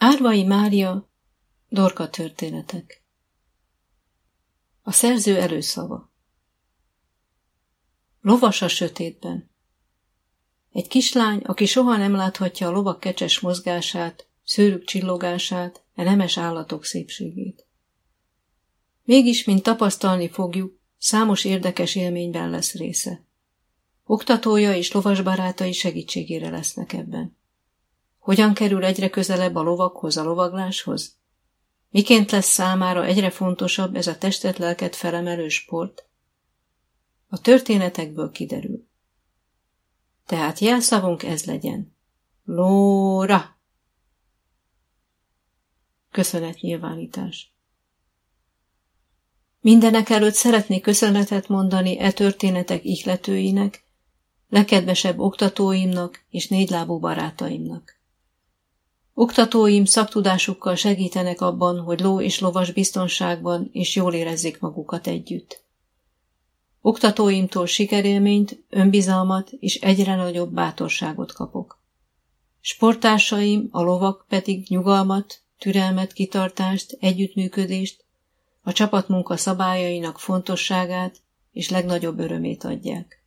Árvai Mária, Dorka történetek A szerző előszava Lovas a sötétben Egy kislány, aki soha nem láthatja a lovak kecses mozgását, szőrük csillogását, e nemes állatok szépségét. Mégis, mint tapasztalni fogjuk, számos érdekes élményben lesz része. Oktatója és lovasbarátai segítségére lesznek ebben. Hogyan kerül egyre közelebb a lovakhoz, a lovagláshoz? Miként lesz számára egyre fontosabb ez a testet-lelket felemelő sport? A történetekből kiderül. Tehát jelszavunk ez legyen. Lóra! Köszönetnyilvánítás. Mindenek előtt szeretnék köszönetet mondani e történetek ihletőinek, legkedvesebb oktatóimnak és négylábú barátaimnak. Oktatóim szaktudásukkal segítenek abban, hogy ló és lovas biztonságban és jól érezzék magukat együtt. Oktatóimtól sikerélményt, önbizalmat és egyre nagyobb bátorságot kapok. Sportársaim, a lovak pedig nyugalmat, türelmet, kitartást, együttműködést, a csapatmunka szabályainak fontosságát és legnagyobb örömét adják.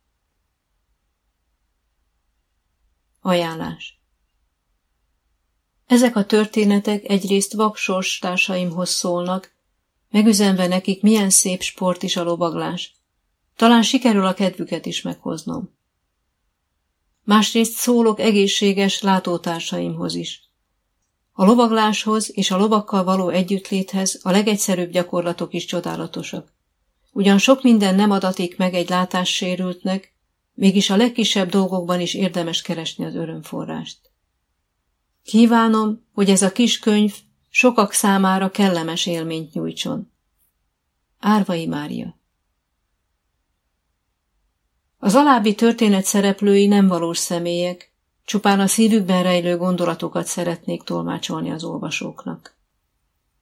Ajánlás ezek a történetek egyrészt vaksors társaimhoz szólnak, megüzenve nekik, milyen szép sport is a lovaglás. Talán sikerül a kedvüket is meghoznom. Másrészt szólok egészséges látótársaimhoz is. A lovagláshoz és a lovakkal való együttléthez a legegyszerűbb gyakorlatok is csodálatosak. Ugyan sok minden nem adatik meg egy látássérültnek, mégis a legkisebb dolgokban is érdemes keresni az örömforrást. Kívánom, hogy ez a kis könyv sokak számára kellemes élményt nyújtson. Árvai Mária Az alábbi történet szereplői nem valós személyek, csupán a szívükben rejlő gondolatokat szeretnék tolmácsolni az olvasóknak.